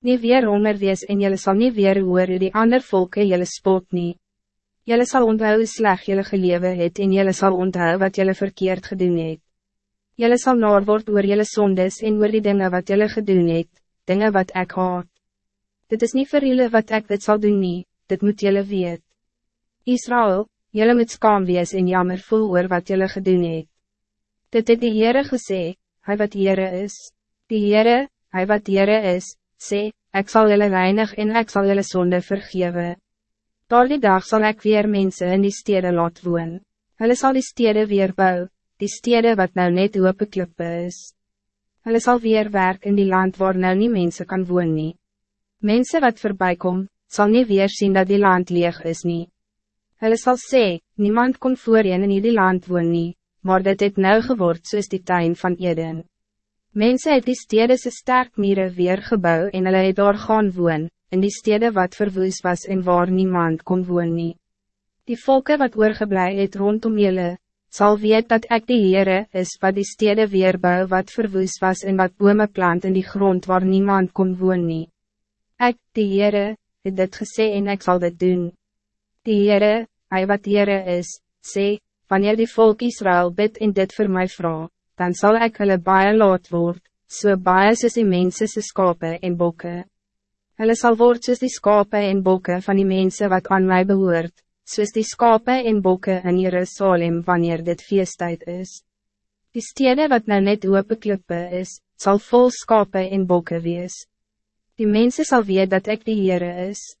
Nie weer honger wees en jylle sal nie weer hoor die ander volke jylle spot nie. Jylle sal onthou hoe sleg jylle gelewe het en jylle sal onthou wat jylle verkeerd gedoen het. Jylle sal naar word oor jylle sondes en oor die dingen wat jylle gedoen het, dingen wat ek haat. Dit is niet voor jullie wat ik dit zal doen nie, dit moet jullie weet. Israël, jullie moet skaam wees en jammer voel oor wat jullie gedoen het. Dit het die Heere gesê, hy wat Heere is. Die Heere, hy wat Heere is, sê, ik zal jullie reinig en ik zal jullie zonde vergeven. Door die dag zal ik weer mensen in die steden laat woon. Hulle sal die steden weer bou, die steden wat nou net open klippe is. Hulle sal weer werk in die land waar nou nie mense kan woon nie. Mensen wat voorbij kom, zal niet weer zien dat die land leeg is nie. Hulle sal sê, niemand kon voorheen in die land woon nie, maar dit het nou geword soos die tuin van Eden. Mensen het die stede se sterk mieren weer gebouw en hulle het daar gaan woon, in die stede wat verwoes was en waar niemand kon woon nie. Die volken wat oorgeblij het rondom julle, zal weet dat ik de Heere is wat die stede weerbouw wat verwoes was en wat bome plant in die grond waar niemand kon woon nie. Ek, die Heere, het dit gesê en ik zal dit doen. Die Heere, hy wat Heere is, sê, wanneer die volk Israël bid en dit voor mij vraag, dan zal ik hulle baie laat word, so baie soos die mense se skape en bokke. Hulle sal word soos die skape en bokke van die mensen wat aan mij behoort, soos die skape en bokke in Jerusalem wanneer dit feesttijd is. Die stede wat nou net open klippe is, zal vol skape en bokke wees. Die mensen zal weet dat ik de Heere is.